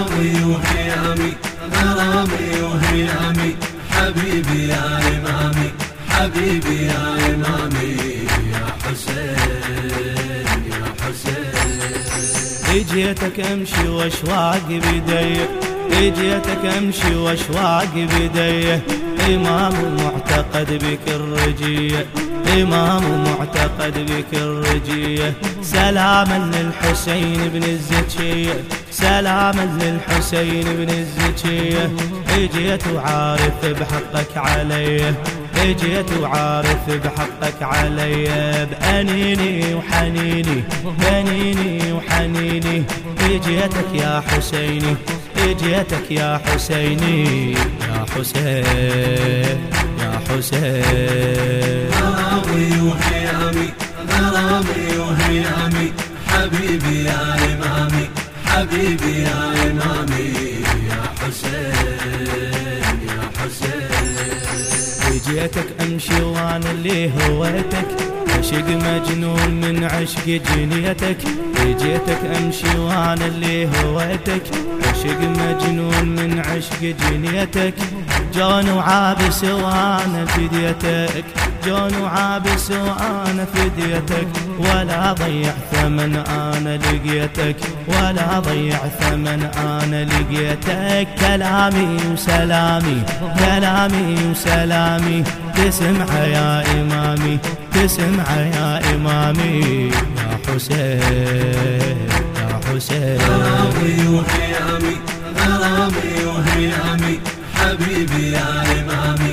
غرامي وهيامي غرامي وهيامي حبيبي يا إمامي حبيبي يا إمامي. يا حسين يا حسين. إجيتك أمشي وأشواق بدي إجيتك أمشي وأشواق بدي. إمام معتقد بك الرجية. إمام معتقد بك الرجية. سلاما للحسين بن الزكية. سلاما للحسين بن الزكية. اجيت وعارف بحقك علي. اجيت وعارف بحقك علي. بأنيني وحنيني. بنيني وحنيني. اجيتك يا حسيني. اجيتك يا حسيني. يا حسين. يا حسين. حبيبي يا إمامي يا حسين يا حسين. جيتك أمشي وأنا اللي هويتك عشق مجنون من عشق جنيتك. جيتك أمشي وأنا اللي هويتك عشق مجنون من عشق جنيتك. جون وعابس وأنا فديتك جون وعابس وأنا فديتك ولا ضيع ثمن أنا لقيتك ولا ضيع ثمن أنا لقيتك. كلامي وسلامي كلامي وسلامي تسمع يا إمامي تسمع يا إمامي. يا حسين يا حسين. غرامي وهيامي غرامي وهيامي حبيبي يا إمامي.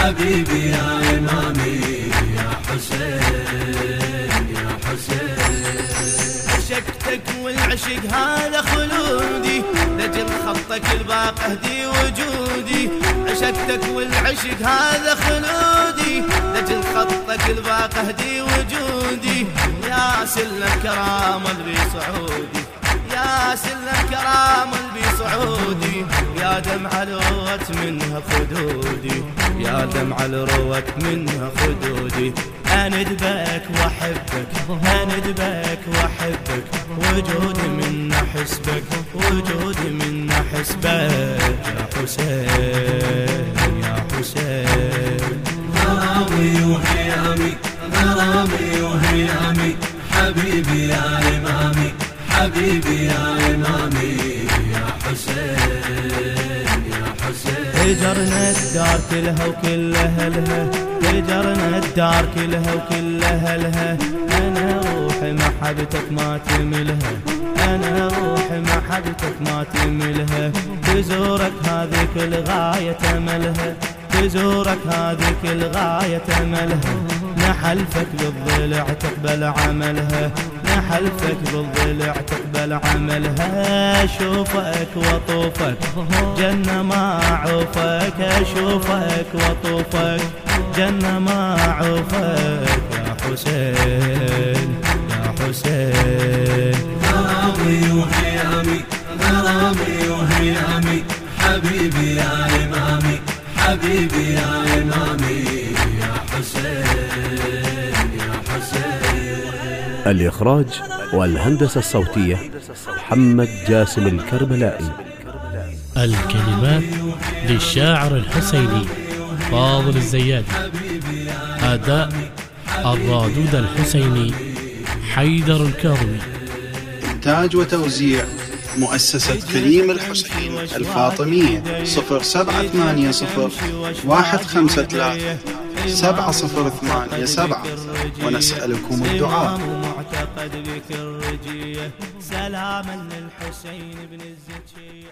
حبيبي يا إمامي يا حسين يا حسين. عشقتك والعشق هذا خلودي لجل خطك الباقي اهدي وجودي. عشقتك والعشق هذا خلودي لجل خطك الباقي اهدي وجودي. يا سلم كرام البي صعودي يا سلم كرام البي صعودي. يا دمعة لغت منها خدودي. يا دمعة لروت منها خدودي. أندبك وأحبك أندبك وأحبك. وجودي من حسبك وجودي من حسبك. يا حسين يا حسين. غرامي وهيامي غرامي وهيامي حبيبي يا إمامي حبيبي يا إمامي. يا حسين يا حسين هجرنا الدار كلها وكل أهلها. هجرنا الدار كلها وكل أهلها. أنا روحي محبتك ما تملها. أنا روحي محبتك ما تملها. تزورك هذيك الغاية أملها تزورك هذيك الغاية أملها نحلفك بالضلع تقبل عملها. نحلفك بالضلع تقبل عملها أشوفك وأطوفك. جنة ما أعوفك أشوفك وأطوفك. جنة ما أعوفك يا حسين يا حسين. الإخراج والهندسة الصوتية محمد جاسم الكربلائي. الكلمات للشاعر الحسيني فاضل الزيادي. أداء الرادود الحسيني حيدر الكاظمي. إنتاج وتوزيع مؤسسة كريم الحسين الفاطمية. 078 0 153 سبعة صفر ثمانية سبعة. ونسألكم الدعاء معتقد بك الرجية للحسين بن الزكية